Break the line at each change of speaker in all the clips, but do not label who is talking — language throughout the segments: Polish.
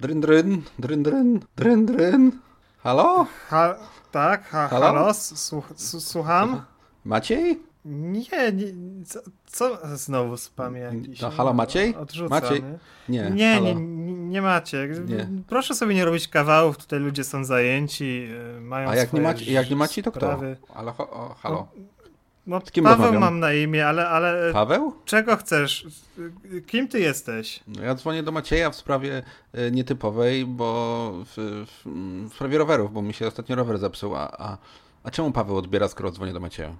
Dryn, dryn, dryn, dryn, dryn, dryn. Halo?
Ha, tak, ha, halo? halo? Słuch, słucham?
Maciej?
Nie, nie co, co, znowu spam jakiś?
No, halo Maciej?
Odrzucam,
Maciej?
Nie, nie, nie, nie, macie. Nie. Proszę sobie nie robić kawałów, tutaj ludzie są zajęci, y, mają
A jak nie macie, jak nie macie, to kto? Ale, o, halo. No, Z kim
Paweł
rozmawiam?
mam na imię, ale, ale...
Paweł?
Czego chcesz? Kim ty jesteś?
No, ja dzwonię do Macieja w sprawie y, nietypowej, bo w, w, w sprawie rowerów, bo mi się ostatnio rower zepsuł, a, a, a czemu Paweł odbiera, skoro dzwonię do Macieja?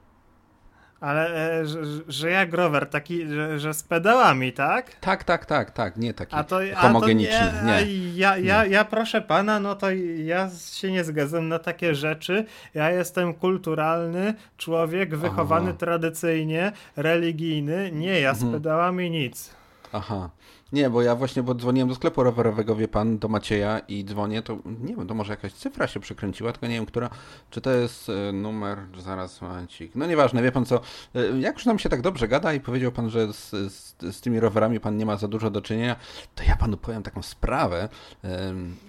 Ale e, że, że jak rower, taki, że, że, z pedałami, tak?
Tak, tak, tak, tak, nie taki a to, homogeniczny. A to nie,
nie. Ja, ja, nie. ja proszę pana, no to ja się nie zgadzam na takie rzeczy. Ja jestem kulturalny człowiek, wychowany Aha. tradycyjnie, religijny. Nie, ja z mhm. pedałami nic.
Aha. Nie, bo ja właśnie bo dzwoniłem do sklepu rowerowego, wie pan, do Macieja i dzwonię, to nie wiem, to może jakaś cyfra się przekręciła, tylko nie wiem, która, czy to jest e, numer, zaraz momencik, no nieważne, wie pan co, e, jak już nam się tak dobrze gada i powiedział pan, że z, z, z tymi rowerami pan nie ma za dużo do czynienia, to ja panu powiem taką sprawę,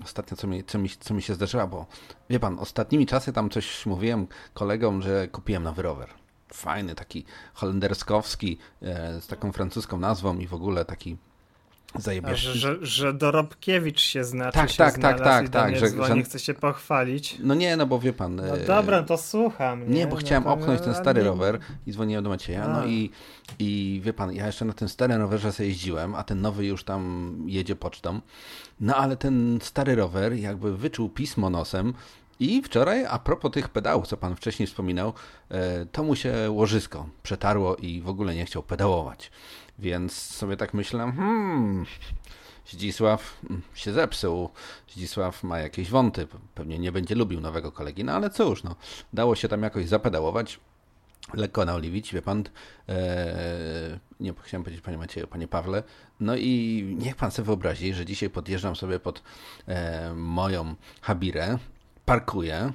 ostatnio co mi, co, mi, co mi się zdarzyła, bo wie pan, ostatnimi czasy tam coś mówiłem kolegom, że kupiłem nowy rower. Fajny, taki holenderskowski, e, z taką francuską nazwą i w ogóle taki zajebiesz.
Że, że, że Dorobkiewicz się znaczy,
tak,
się
tak, tak, tak, tak,
że, że nie chce się pochwalić.
No nie, no bo wie pan.
No e, dobra, to słucham.
Nie, nie bo no chciałem to... opchnąć ten stary rower i dzwoniłem do Macieja, no i, i wie pan, ja jeszcze na tym starym rowerze sobie jeździłem, a ten nowy już tam jedzie pocztą. No ale ten stary rower jakby wyczuł pismo nosem, i wczoraj, a propos tych pedałów, co pan wcześniej wspominał, e, to mu się łożysko przetarło i w ogóle nie chciał pedałować. Więc sobie tak myślę, hmm, Zdzisław mm, się zepsuł, Zdzisław ma jakieś wąty, pewnie nie będzie lubił nowego kolegi, no ale cóż, no, dało się tam jakoś zapedałować, lekko naoliwić, wie pan, ee, nie chciałem powiedzieć panie Macieju, panie Pawle, no i niech pan sobie wyobrazi, że dzisiaj podjeżdżam sobie pod e, moją habirę, parkuję,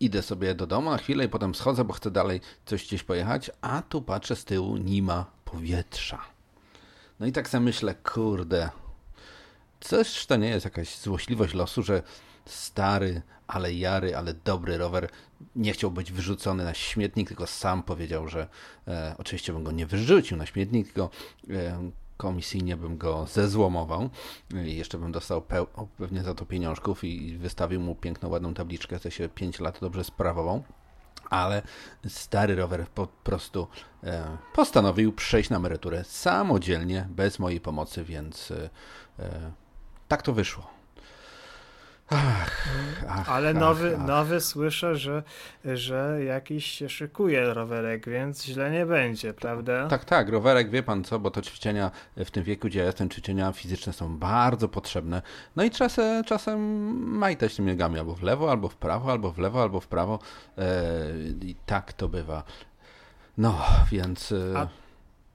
idę sobie do domu na chwilę i potem schodzę, bo chcę dalej coś gdzieś pojechać, a tu patrzę z tyłu, nie ma powietrza. No i tak sobie myślę, kurde, coś to nie jest jakaś złośliwość losu, że stary, ale jary, ale dobry rower nie chciał być wyrzucony na śmietnik, tylko sam powiedział, że e, oczywiście bym go nie wyrzucił na śmietnik, tylko e, komisyjnie bym go zezłomował jeszcze bym dostał pewnie za to pieniążków i wystawił mu piękną, ładną tabliczkę, co się 5 lat dobrze sprawował ale stary rower po prostu e, postanowił przejść na emeryturę samodzielnie, bez mojej pomocy, więc e, e tak to wyszło.
Ach, ach, Ale nowy, ach, nowy słyszę, że, że jakiś się szykuje rowerek, więc źle nie będzie, prawda?
Tak, tak, rowerek, wie pan co, bo to ćwiczenia w tym wieku, gdzie ja jestem, ćwiczenia fizyczne są bardzo potrzebne. No i czasem, czasem majtać tymi nogami albo w lewo, albo w prawo, albo w lewo, albo w prawo. E, I tak to bywa. No, więc... E, A...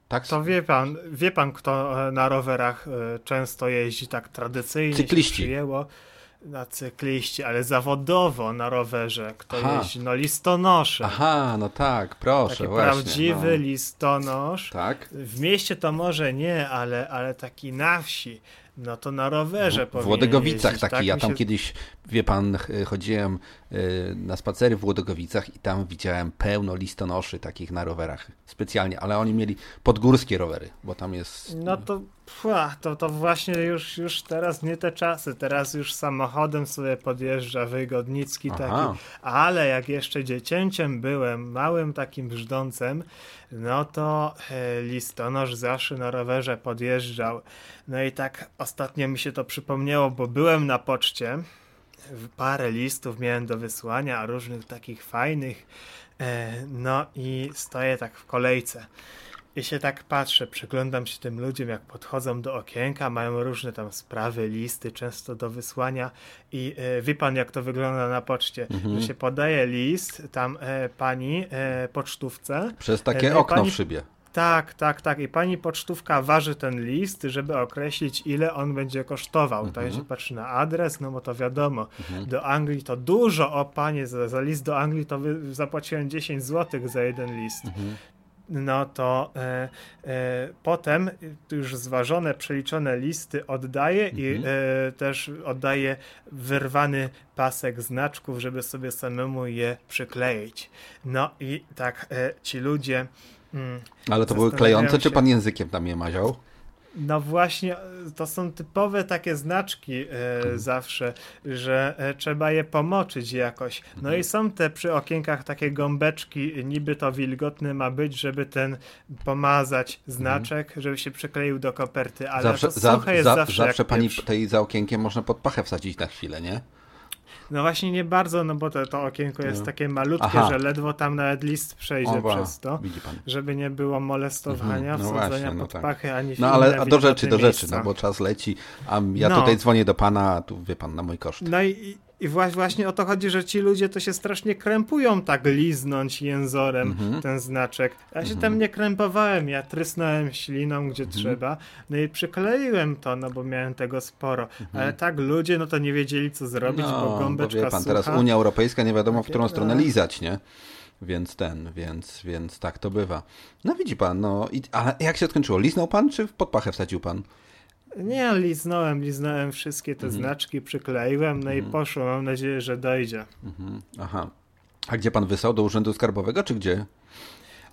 Tak? To wie pan, wie pan, kto na rowerach e, często jeździ tak tradycyjnie?
Cykliści.
Przyjęło na cykliści, ale zawodowo na rowerze. Kto Aha. jeździ? No listonosze.
Aha, no tak, proszę.
Taki
właśnie,
prawdziwy no. listonosz.
Tak.
W mieście to może nie, ale, ale taki na wsi. No to na rowerze
W Łodegowicach taki, tak ja tam się... kiedyś, wie pan, chodziłem y, na spacery w Łodegowicach i tam widziałem pełno listonoszy takich na rowerach specjalnie, ale oni mieli podgórskie rowery, bo tam jest...
No to, pła, to, to właśnie już, już teraz nie te czasy, teraz już samochodem sobie podjeżdża wygodnicki Aha. taki, ale jak jeszcze dziecięciem byłem, małym takim brzdącem, no to e, listonosz zawsze na rowerze podjeżdżał. No i tak ostatnio mi się to przypomniało, bo byłem na poczcie, parę listów miałem do wysłania, różnych takich fajnych, e, no i stoję tak w kolejce. I się tak patrzę, przyglądam się tym ludziom, jak podchodzą do okienka, mają różne tam sprawy, listy, często do wysłania. I e, wie pan, jak to wygląda na poczcie, mhm. że się podaje list tam e, pani e, pocztówce.
Przez takie e, okno pani, w szybie.
Tak, tak, tak. I pani pocztówka waży ten list, żeby określić, ile on będzie kosztował. Mhm. To się patrzy na adres, no bo to wiadomo. Mhm. Do Anglii to dużo, o panie, za, za list do Anglii to zapłaciłem 10 zł za jeden list. Mhm no to e, e, potem już zważone, przeliczone listy oddaje mhm. i e, też oddaje wyrwany pasek znaczków, żeby sobie samemu je przykleić. No i tak e, ci ludzie.
Mm, Ale to były klejące, się... czy pan językiem tam je maział?
No właśnie, to są typowe takie znaczki e, mhm. zawsze, że e, trzeba je pomoczyć jakoś. No mhm. i są te przy okienkach takie gąbeczki, niby to wilgotny ma być, żeby ten pomazać znaczek, mhm. żeby się przykleił do koperty, ale zawsze, to suche za, jest za, zawsze
Zawsze pani tej za okienkiem można pod pachę wsadzić na chwilę, nie?
No właśnie nie bardzo, no bo to, to okienko jest no. takie malutkie, Aha. że ledwo tam nawet list przejdzie Oba. przez to, żeby nie było molestowania, mhm. no wsadzenia no tak. pachę, ani
No ale a do rzeczy, do rzeczy, no bo czas leci, a ja no. tutaj dzwonię do pana, a tu wie pan, na mój koszt.
No i, i właśnie o to chodzi, że ci ludzie to się strasznie krępują tak liznąć jęzorem -hmm. ten znaczek. Ja się -hmm. tam nie krępowałem, ja trysnąłem śliną gdzie -hmm. trzeba, no i przykleiłem to, no bo miałem tego sporo. Mhm. Ale tak ludzie, no to nie wiedzieli co zrobić, no, bo gąbeczka bo wie pan,
sucha. teraz Unia Europejska nie wiadomo w którą stronę lizać, nie? Więc ten, więc, więc tak to bywa. No widzi pan, no i, a jak się skończyło? Liznął pan, czy pod pachę wsadził pan?
Nie, liznąłem, liznąłem wszystkie te mhm. znaczki, przykleiłem, no mhm. i poszło. Mam nadzieję, że dojdzie.
Mhm. Aha. A gdzie pan wysłał? Do Urzędu Skarbowego, czy gdzie?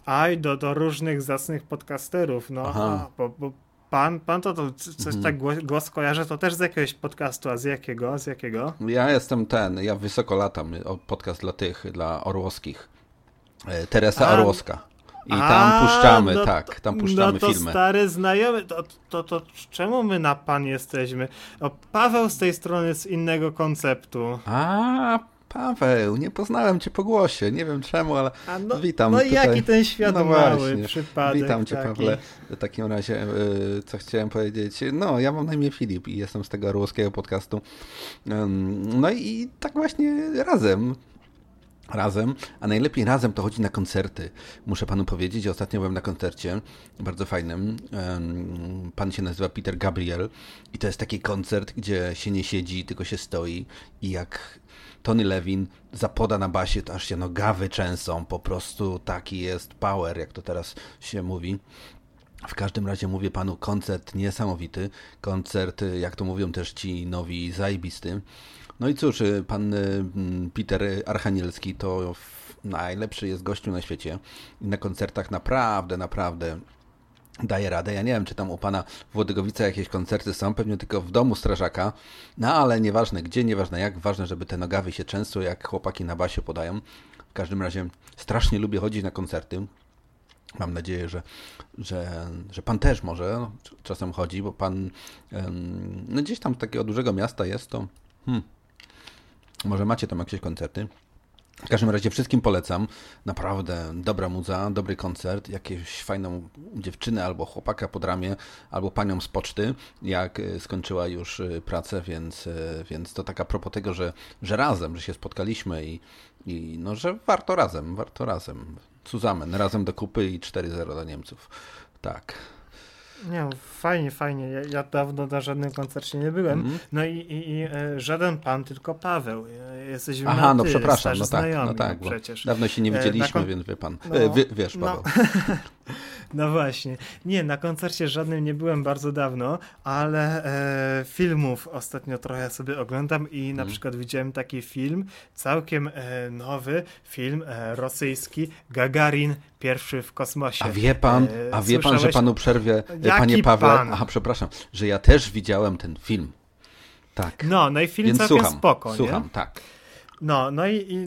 Aj, do, do różnych zacnych podcasterów, no, a, bo, bo pan, pan to, to coś mhm. tak głos, głos kojarzy, to też z jakiegoś podcastu, a z jakiego? Z jakiego?
Ja jestem ten, ja wysoko latam, podcast dla tych, dla orłowskich. E, Teresa a, Orłowska. I tam A, puszczamy, no tak, tam puszczamy
no to
filmy.
stary znajomy, to, to, to, czemu my na pan jesteśmy? O, Paweł z tej strony z innego konceptu.
A, Paweł, nie poznałem cię po głosie, nie wiem czemu, ale no, witam.
No i jaki ten świat no mały przypadek.
Witam cię, taki. Pawle. W takim razie, y, co chciałem powiedzieć, no ja mam na imię Filip i jestem z tego ruskiego podcastu. No i tak właśnie razem razem, a najlepiej razem to chodzi na koncerty. Muszę panu powiedzieć, ostatnio byłem na koncercie, bardzo fajnym. Pan się nazywa Peter Gabriel i to jest taki koncert, gdzie się nie siedzi, tylko się stoi i jak Tony Levin zapoda na basie, to aż się nogawy częsą, po prostu taki jest power, jak to teraz się mówi. W każdym razie mówię panu, koncert niesamowity, koncert, jak to mówią też ci nowi, zajbisty. No i cóż, y, pan y, Peter Archanielski to najlepszy jest gościu na świecie na koncertach naprawdę, naprawdę daje radę. Ja nie wiem, czy tam u pana w Włodygowice jakieś koncerty są, pewnie tylko w domu strażaka, no ale nieważne gdzie, nieważne jak, ważne, żeby te nogawy się często jak chłopaki na basie podają. W każdym razie strasznie lubię chodzić na koncerty. Mam nadzieję, że, że, że pan też może czasem chodzi, bo pan no gdzieś tam z takiego dużego miasta jest, to hmm, może macie tam jakieś koncerty. W każdym razie wszystkim polecam. Naprawdę dobra muza, dobry koncert, jakąś fajną dziewczynę albo chłopaka pod ramię, albo panią z poczty, jak e, skończyła już e, pracę, więc, e, więc to taka propos tego, że, że razem, że się spotkaliśmy i, i no, że warto razem, warto razem. Zusammen, razem do kupy i 4-0 dla Niemców. Tak.
Nie, fajnie, fajnie. Ja, ja, dawno na żadnym koncercie nie byłem. Mm -hmm. No i, i, i, e, żaden pan, tylko Paweł. Jesteśmy
Aha, no przepraszam, no tak, no tak, przecież. Dawno się nie e, widzieliśmy, więc wie pan. No, e, wie, wiesz, no. Paweł. No.
No właśnie. Nie, na koncercie żadnym nie byłem bardzo dawno, ale e, filmów ostatnio trochę sobie oglądam i na mm. przykład widziałem taki film, całkiem e, nowy film e, rosyjski, Gagarin pierwszy w kosmosie.
A wie pan, e, a wie pan, że panu przerwie, e, Jaki panie Pawle, pan? aha, przepraszam, że ja też widziałem ten film. Tak.
No, no i film Więc całkiem słucham, spoko,
Słucham,
nie?
tak.
No, no i, i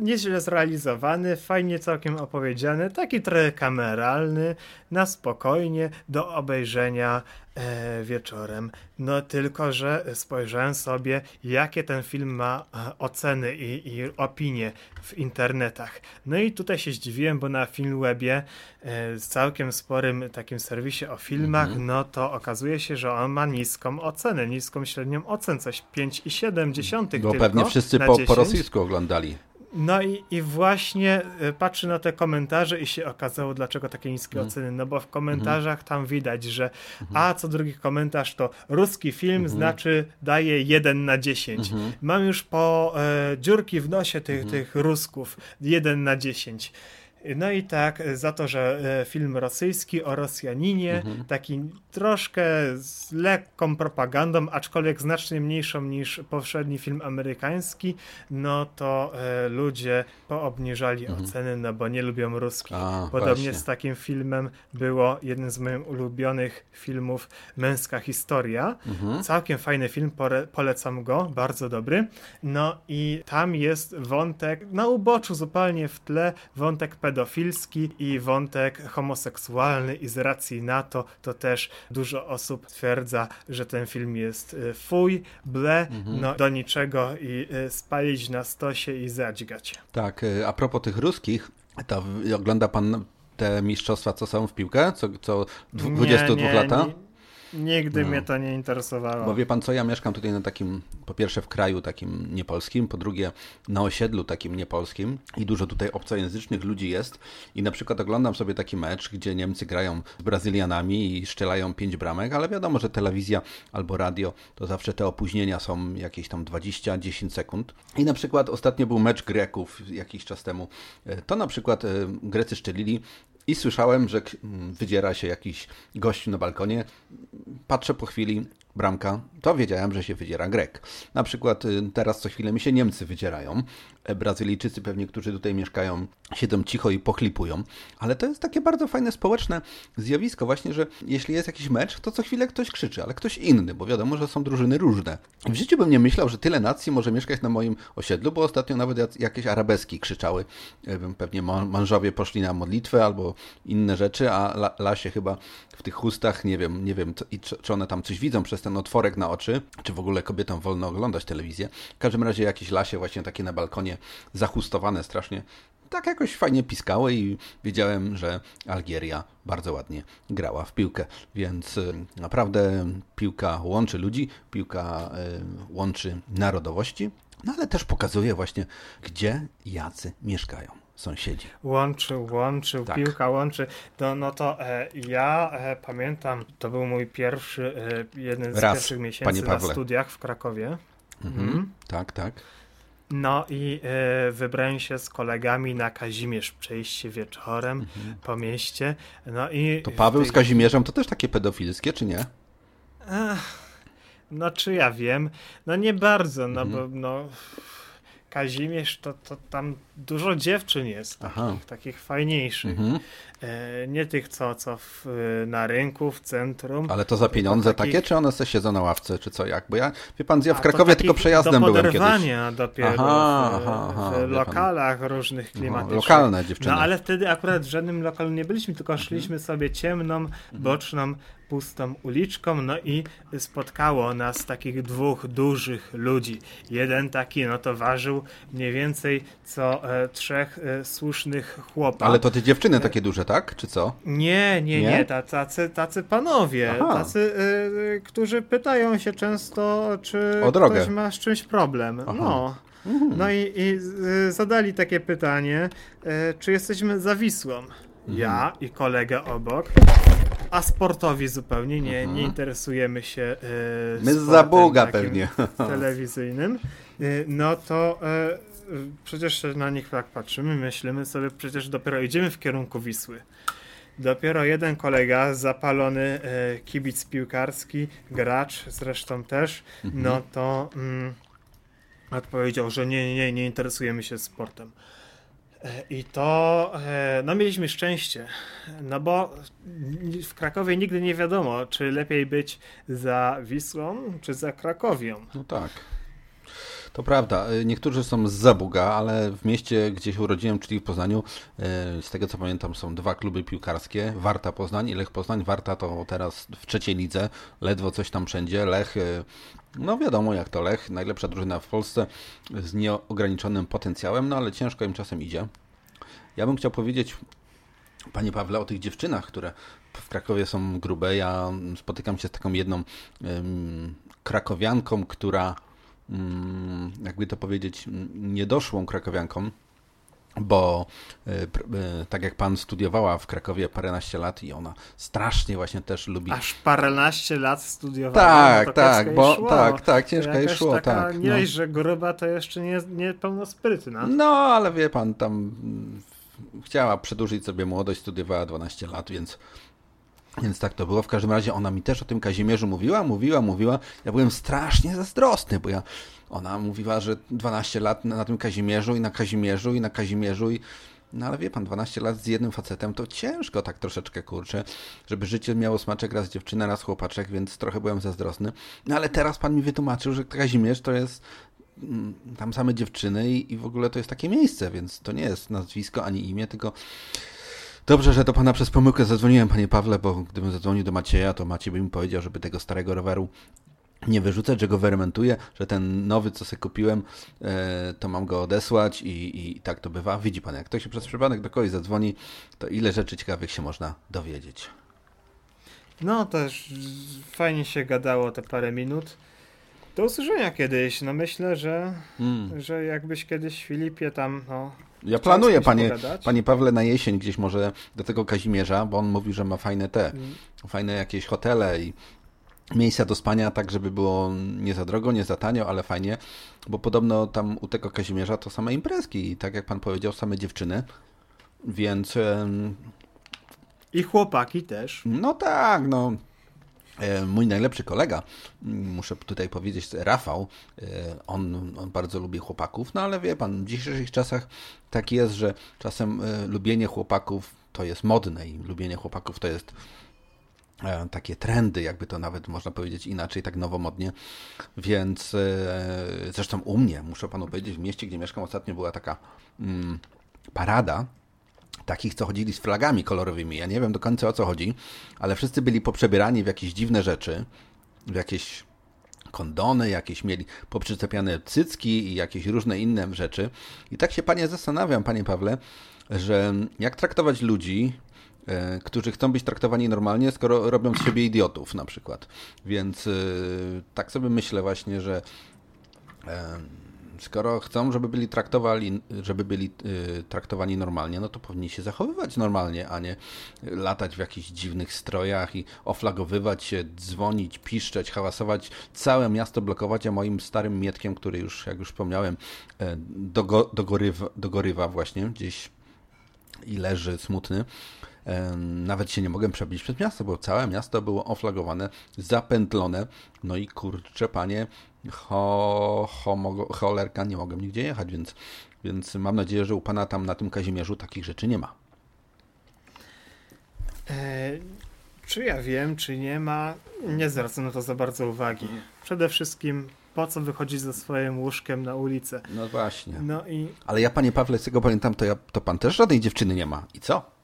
nieźle zrealizowany, fajnie całkiem opowiedziany, taki trochę kameralny, na spokojnie do obejrzenia e, wieczorem. No tylko, że spojrzałem sobie, jakie ten film ma e, oceny i, i opinie w internetach. No i tutaj się zdziwiłem, bo na Filmwebie, e, całkiem sporym takim serwisie o filmach, mm -hmm. no to okazuje się, że on ma niską ocenę, niską średnią ocen, coś 5,7
Bo pewnie wszyscy po, po rosyjsku oglądali.
No i, i właśnie y, patrzy na te komentarze i się okazało, dlaczego takie niskie mm. oceny. No bo w komentarzach tam widać, że mm. a co drugi komentarz to ruski film mm. znaczy daje 1 na 10. -hmm. Mam już po e, dziurki w nosie tych, tych Rusków 1 na 10. No i tak, za to, że e, film rosyjski o Rosjaninie, mhm. taki troszkę z lekką propagandą, aczkolwiek znacznie mniejszą niż poprzedni film amerykański, no to e, ludzie poobniżali mhm. oceny, no bo nie lubią ruskich. A, Podobnie właśnie. z takim filmem było jeden z moich ulubionych filmów Męska Historia. Mhm. Całkiem fajny film, polecam go, bardzo dobry. No i tam jest wątek, na uboczu zupełnie w tle, wątek pedofilski i wątek homoseksualny i z racji na to, to też dużo osób twierdza, że ten film jest y, fuj, ble, mhm. no do niczego i y, spalić na stosie i zadźgać.
Tak, y, a propos tych ruskich, to ogląda pan te mistrzostwa, co są w piłkę, co, co 22 nie, nie, lata? Nie
Nigdy no. mnie to nie interesowało.
Bo wie pan co, ja mieszkam tutaj na takim, po pierwsze w kraju takim niepolskim, po drugie na osiedlu takim niepolskim i dużo tutaj obcojęzycznych ludzi jest i na przykład oglądam sobie taki mecz, gdzie Niemcy grają z Brazylianami i szczelają pięć bramek, ale wiadomo, że telewizja albo radio to zawsze te opóźnienia są jakieś tam 20-10 sekund. I na przykład ostatnio był mecz Greków jakiś czas temu. E, to na przykład e, Grecy szczelili i słyszałem, że wydziera się jakiś gość na balkonie. Patrzę po chwili, bramka, to wiedziałem, że się wydziera Grek. Na przykład y, teraz co chwilę mi się Niemcy wydzierają. E, Brazylijczycy pewnie, którzy tutaj mieszkają, siedzą cicho i pochlipują. Ale to jest takie bardzo fajne społeczne zjawisko właśnie, że jeśli jest jakiś mecz, to co chwilę ktoś krzyczy, ale ktoś inny, bo wiadomo, że są drużyny różne. W życiu bym nie myślał, że tyle nacji może mieszkać na moim osiedlu, bo ostatnio nawet jakieś arabeski krzyczały. Pewnie mężowie poszli na modlitwę albo inne rzeczy, a Lasie chyba w tych chustach, nie wiem, nie wiem, czy one tam coś widzą przez ten otworek na oczy, czy w ogóle kobietom wolno oglądać telewizję. W każdym razie jakieś lasie właśnie takie na balkonie zachustowane strasznie. Tak jakoś fajnie piskały i wiedziałem, że Algieria bardzo ładnie grała w piłkę. Więc y, naprawdę piłka łączy ludzi, piłka y, łączy narodowości, no ale też pokazuje właśnie, gdzie jacy mieszkają sąsiedzi.
Łączył, łączył, tak. piłka łączy. No, no to e, ja e, pamiętam, to był mój pierwszy, e, jeden z Raz, pierwszych miesięcy na studiach w Krakowie.
Mhm. Mm. Tak, tak.
No i e, wybrałem się z kolegami na Kazimierz, przejście wieczorem mhm. po mieście. No i
to Paweł tej... z Kazimierzem to też takie pedofilskie, czy nie?
Ech, no czy ja wiem? No nie bardzo, no mhm. bo no Kazimierz, to, to tam dużo dziewczyn jest, takich, takich fajniejszych. Mhm. E, nie tych, co, co w, na rynku, w centrum.
Ale to za pieniądze takich... takie, czy one se siedzą na ławce, czy co, jak? Bo ja, wie pan, ja w Krakowie tylko przejazdem byłem kiedyś.
Do dopiero aha, w, aha, aha, w lokalach różnych klimatycznych.
lokalne dziewczyny.
No ale wtedy akurat w żadnym lokalu nie byliśmy, tylko mhm. szliśmy sobie ciemną, mhm. boczną pustą uliczką, no i spotkało nas takich dwóch dużych ludzi. Jeden taki, no to ważył mniej więcej co e, trzech e, słusznych chłopak.
Ale to te dziewczyny takie duże, tak? Czy co?
Nie, nie, nie, nie tacy, tacy panowie, Aha. tacy, e, którzy pytają się często, czy ktoś ma z czymś problem. Aha. No. Mhm. No i, i zadali takie pytanie, e, czy jesteśmy za Wisłą? Mhm. Ja i kolega obok a sportowi zupełnie nie, nie interesujemy się
e, My za Boga pewnie
telewizyjnym, e, no to e, przecież na nich tak patrzymy, myślimy sobie, przecież dopiero idziemy w kierunku Wisły. Dopiero jeden kolega, zapalony kibic piłkarski, gracz zresztą też, mhm. no to mm, odpowiedział, że nie, nie, nie interesujemy się sportem. E, I to, e, no mieliśmy szczęście, no bo w Krakowie nigdy nie wiadomo, czy lepiej być za Wisłą, czy za Krakowią.
No tak. To prawda, e, niektórzy są z Zabuga, ale w mieście, gdzie się urodziłem, czyli w Poznaniu, z tego co pamiętam, są dwa kluby piłkarskie, Warta Poznań i Lech Poznań. Warta to teraz w trzeciej lidze, ledwo coś tam wszędzie. Lech no wiadomo jak to Lech, najlepsza drużyna w Polsce z nieograniczonym potencjałem, no ale ciężko im czasem idzie. Ja bym chciał powiedzieć, Panie Pawle, o tych dziewczynach, które w Krakowie są grube. Ja spotykam się z taką jedną um, krakowianką, która, um, jakby to powiedzieć, niedoszłą krakowianką, bo e, e, tak jak pan studiowała w Krakowie paręnaście lat i ona strasznie właśnie też lubi.
Aż paręnaście lat studiowała.
Tak, no tak, bo szło. tak, tak, ciężko jej szło, taka, tak.
Nie no. że gruba to jeszcze nie, nie pełnosprytna.
No, ale wie pan, tam chciała przedłużyć sobie młodość, studiowała 12 lat, więc więc tak to było. W każdym razie ona mi też o tym Kazimierzu mówiła, mówiła, mówiła. Ja byłem strasznie zazdrosny, bo ja, ona mówiła, że 12 lat na, na tym Kazimierzu i na Kazimierzu i na Kazimierzu i no ale wie pan, 12 lat z jednym facetem to ciężko tak troszeczkę, kurczę, żeby życie miało smaczek raz dziewczyna, raz chłopaczek, więc trochę byłem zazdrosny. No ale teraz pan mi wytłumaczył, że Kazimierz to jest mm, tam same dziewczyny i, i w ogóle to jest takie miejsce, więc to nie jest nazwisko ani imię, tylko Dobrze, że do pana przez pomyłkę zadzwoniłem, panie Pawle, bo gdybym zadzwonił do Macieja, to Maciej by mi powiedział, żeby tego starego roweru nie wyrzucać, że go wyremontuję, że ten nowy, co sobie kupiłem, e, to mam go odesłać i, i tak to bywa. Widzi pan, jak ktoś się przez przypadek do kogoś zadzwoni, to ile rzeczy ciekawych się można dowiedzieć.
No, też fajnie się gadało te parę minut. Do usłyszenia kiedyś. No myślę, że, hmm. że jakbyś kiedyś Filipie tam no,
ja planuję, panie, panie Pawle, na jesień gdzieś może do tego Kazimierza, bo on mówił, że ma fajne te, mm. fajne jakieś hotele i miejsca do spania, tak żeby było nie za drogo, nie za tanio, ale fajnie, bo podobno tam u tego Kazimierza to same imprezki i tak jak pan powiedział, same dziewczyny, więc...
I chłopaki też.
No tak, no mój najlepszy kolega, muszę tutaj powiedzieć, Rafał, e, on, on, bardzo lubi chłopaków, no ale wie pan, w dzisiejszych czasach tak jest, że czasem e, lubienie chłopaków to jest modne i lubienie chłopaków to jest takie trendy, jakby to nawet można powiedzieć inaczej, tak nowomodnie. Więc zresztą u mnie, muszę panu powiedzieć, w mieście, gdzie mieszkam ostatnio była taka mm, parada takich, co chodzili z flagami kolorowymi. Ja nie wiem do końca o co chodzi, ale wszyscy byli poprzebierani w jakieś dziwne rzeczy, w jakieś kondony, jakieś mieli poprzyczepiane cycki i jakieś różne inne rzeczy. I tak się panie zastanawiam, panie Pawle, że jak traktować ludzi, e, którzy chcą być traktowani normalnie, skoro robią z siebie idiotów na przykład. Więc e, tak sobie myślę właśnie, że e, skoro chcą, żeby byli traktowani, żeby byli y, traktowani normalnie, no to powinni się zachowywać normalnie, a nie latać w jakichś dziwnych strojach i oflagowywać się, dzwonić, piszczeć, hałasować, całe miasto blokować, a moim starym mietkiem, który już, jak już wspomniałem, e, dogo, dogorywa, dogorywa właśnie gdzieś i leży smutny. Nawet się nie mogłem przebić przez miasto, bo całe miasto było oflagowane, zapętlone. No i kurczę, panie, ho, ho, cholerka, nie mogłem nigdzie jechać, więc, więc mam nadzieję, że u pana tam na tym Kazimierzu takich rzeczy nie ma.
E, czy ja wiem, czy nie ma, nie zwracam na to za bardzo uwagi. Przede wszystkim po co wychodzić ze swoim łóżkiem na ulicę.
No właśnie. No i... Ale ja, panie Pawle, z tego pamiętam, to, ja, to pan też żadnej dziewczyny nie ma. I co?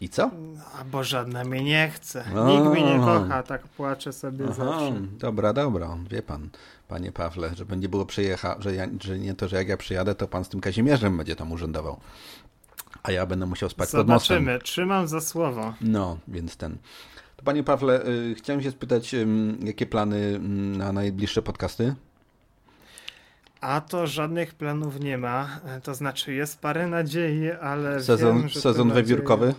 I co?
No, bo żadna mnie nie chce. Nikt mnie nie kocha, tak płaczę sobie Aha, zawsze.
Dobra, dobra, wie pan, panie Pawle, żeby nie było przyjecha, że, ja, że nie to, że jak ja przyjadę, to pan z tym Kazimierzem będzie tam urzędował. A ja będę musiał spać
Zobaczymy.
pod mostem.
Zobaczymy, trzymam za słowo.
No, więc ten. To panie Pawle, y, chciałem się spytać, y, jakie plany y, na najbliższe podcasty?
A to żadnych planów nie ma. To znaczy jest parę nadziei, ale
sezon,
wiem,
sezon wiewiórkowy?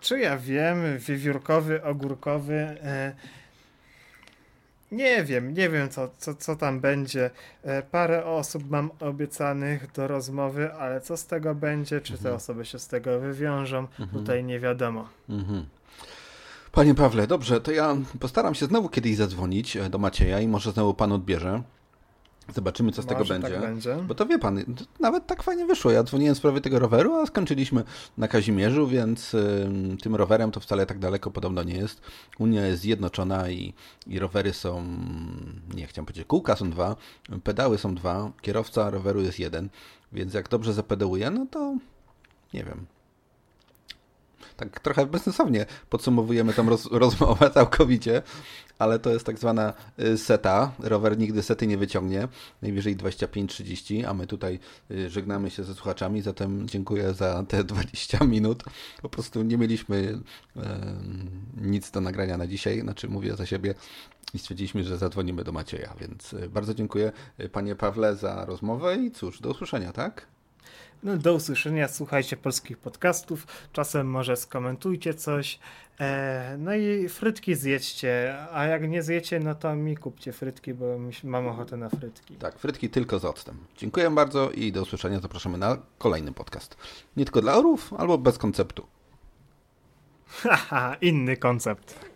Czy ja wiem, wiewiórkowy, ogórkowy. E, nie wiem, nie wiem co, co, co tam będzie. E, parę osób mam obiecanych do rozmowy, ale co z tego będzie? Czy te mhm. osoby się z tego wywiążą? Mhm. Tutaj nie wiadomo. Mhm.
Panie Pawle, dobrze, to ja postaram się znowu kiedyś zadzwonić e, do Macieja i może znowu pan odbierze. Zobaczymy, co z tego będzie. Tak będzie. Bo to wie pan, nawet tak fajnie wyszło. Ja dzwoniłem w sprawie tego roweru, a skończyliśmy na Kazimierzu, więc tym rowerem to wcale tak daleko podobno nie jest. Unia jest zjednoczona i, i rowery są, nie chciałem powiedzieć, kółka są dwa, pedały są dwa, kierowca roweru jest jeden, więc jak dobrze zapedałuje, no to nie wiem, tak trochę bezsensownie podsumowujemy tą roz, rozmowę całkowicie, ale to jest tak zwana y, seta. Rower nigdy sety nie wyciągnie, najwyżej 25-30, a my tutaj y, żegnamy się ze słuchaczami, zatem dziękuję za te 20 minut. Po prostu nie mieliśmy e, nic do nagrania na dzisiaj, znaczy mówię za siebie i stwierdziliśmy, że zadzwonimy do Macieja, więc bardzo dziękuję panie Pawle za rozmowę i cóż, do usłyszenia, tak?
No, do usłyszenia, słuchajcie polskich podcastów, czasem może skomentujcie coś. E, no i frytki zjedźcie, a jak nie zjecie, no to mi kupcie frytki, bo mam ochotę na frytki.
Tak, frytki tylko z octem. Dziękuję bardzo i do usłyszenia. Zapraszamy na kolejny podcast. Nie tylko dla orów, albo bez konceptu.
Haha, inny koncept.